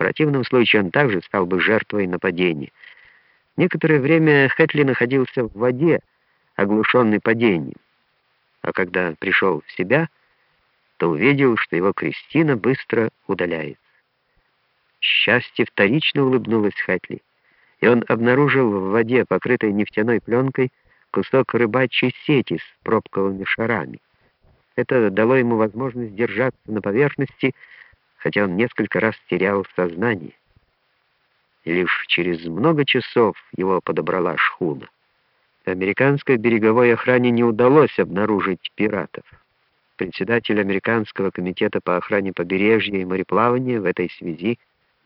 противном случае он также стал бы жертвой нападения. Некоторое время Хэтли находился в воде, оглушенный падением. А когда пришел в себя, то увидел, что его Кристина быстро удаляется. Счастье вторично улыбнулось Хэтли, и он обнаружил в воде, покрытой нефтяной пленкой, кусок рыбачьей сети с пробковыми шарами. Это дало ему возможность держаться на поверхности, хотя он несколько раз терял сознание. И лишь через много часов его подобрала шхуна. Американской береговой охране не удалось обнаружить пиратов. Председатель Американского комитета по охране побережья и мореплавания в этой связи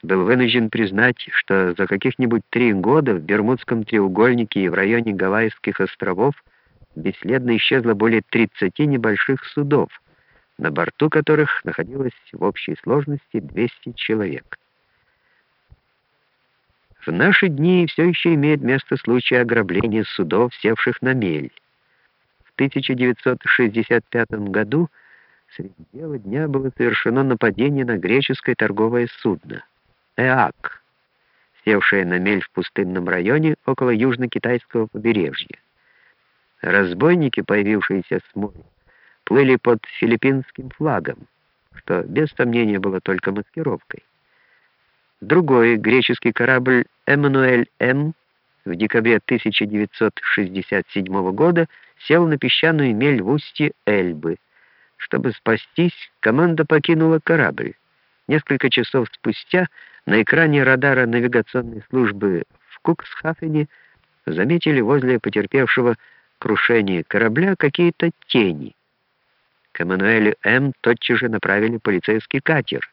был вынужден признать, что за каких-нибудь три года в Бермудском треугольнике и в районе Гавайских островов бесследно исчезло более 30 небольших судов, на борту которых находилось в общей сложности 200 человек. В наши дни все еще имеет место случай ограбления судов, севших на мель. В 1965 году среди бела дня было совершено нападение на греческое торговое судно «Эак», севшее на мель в пустынном районе около южно-китайского побережья. Разбойники, появившиеся с моря, плыли под филиппинским флагом, что без сомнения было только маскировкой. Другой греческий корабль «Эммануэль М» в декабре 1967 года сел на песчаную мель в устье Эльбы. Чтобы спастись, команда покинула корабль. Несколько часов спустя на экране радара навигационной службы в Куксхафене заметили возле потерпевшего крушение корабля какие-то тени. К Эммануэлю М. тотчас же направили полицейский катер.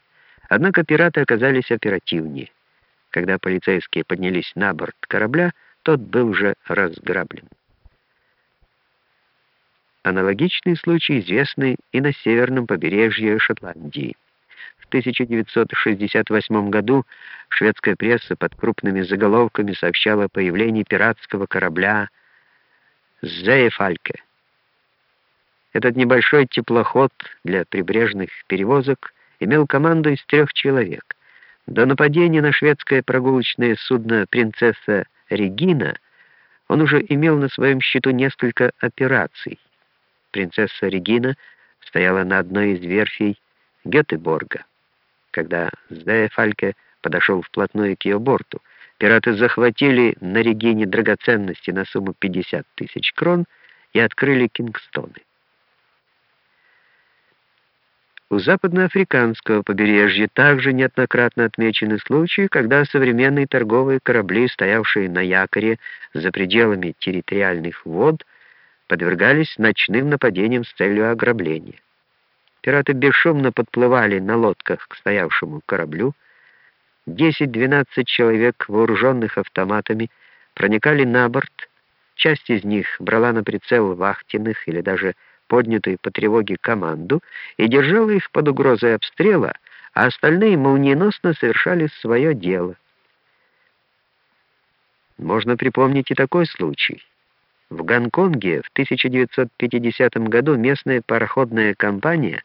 Однако пираты оказались оперативнее. Когда полицейские поднялись на борт корабля, тот был уже разграблен. Аналогичный случай известный и на северном побережье Шотландии. В 1968 году шведская пресса под крупными заголовками сообщала о появлении пиратского корабля Зеефальке. Этот небольшой теплоход для прибрежных перевозок имел команду из трех человек. До нападения на шведское прогулочное судно «Принцесса Регина» он уже имел на своем счету несколько операций. «Принцесса Регина» стояла на одной из верфей Гетеборга. Когда Зеефальке подошел вплотную к ее борту, Пираты захватили на Регине драгоценности на сумму 50 тысяч крон и открыли Кингстоны. У западноафриканского побережья. Также неоднократно отмечены случаи, когда современные торговые корабли, стоявшие на якоре за пределами территориальных вод, подвергались ночным нападениям с целью ограбления. Пираты бесшумно подплывали на лодках к стоявшему кораблю, 10-12 человек, вооруженных автоматами, проникали на борт, часть из них брала на прицел вахтенных или даже поднятую по тревоге команду и держала их под угрозой обстрела, а остальные молниеносно совершали свое дело. Можно припомнить и такой случай. В Гонконге в 1950 году местная пароходная компания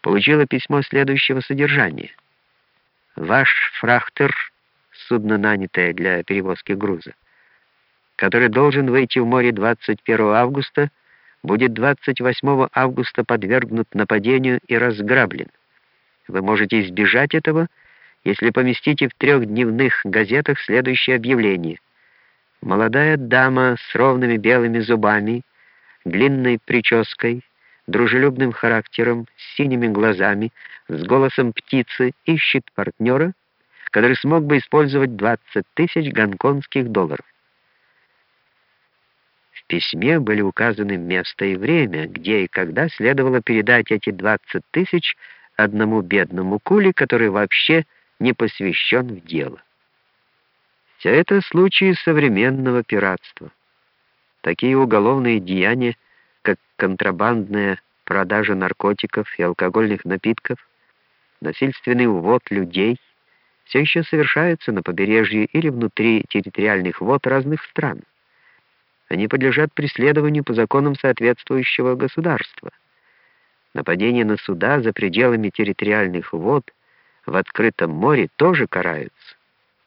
получила письмо следующего содержания — Ваш фрахтер, судно, нанятое для перевозки груза, который должен выйти в море 21 августа, будет 28 августа подвергнут нападению и разграблен. Вы можете избежать этого, если поместите в трехдневных газетах следующее объявление. Молодая дама с ровными белыми зубами, длинной прической, дружелюбным характером, с синими глазами, с голосом птицы ищет партнера, который смог бы использовать 20 тысяч гонконгских долларов. Письме были указаны место и время, где и когда следовало передать эти 20 тысяч одному бедному кули, который вообще не посвящен в дело. Все это случаи современного пиратства. Такие уголовные деяния – как контрабандная продажа наркотиков и алкогольных напитков, насильственный увод людей, все еще совершаются на побережье или внутри территориальных вод разных стран. Они подлежат преследованию по законам соответствующего государства. Нападение на суда за пределами территориальных вод в открытом море тоже караются.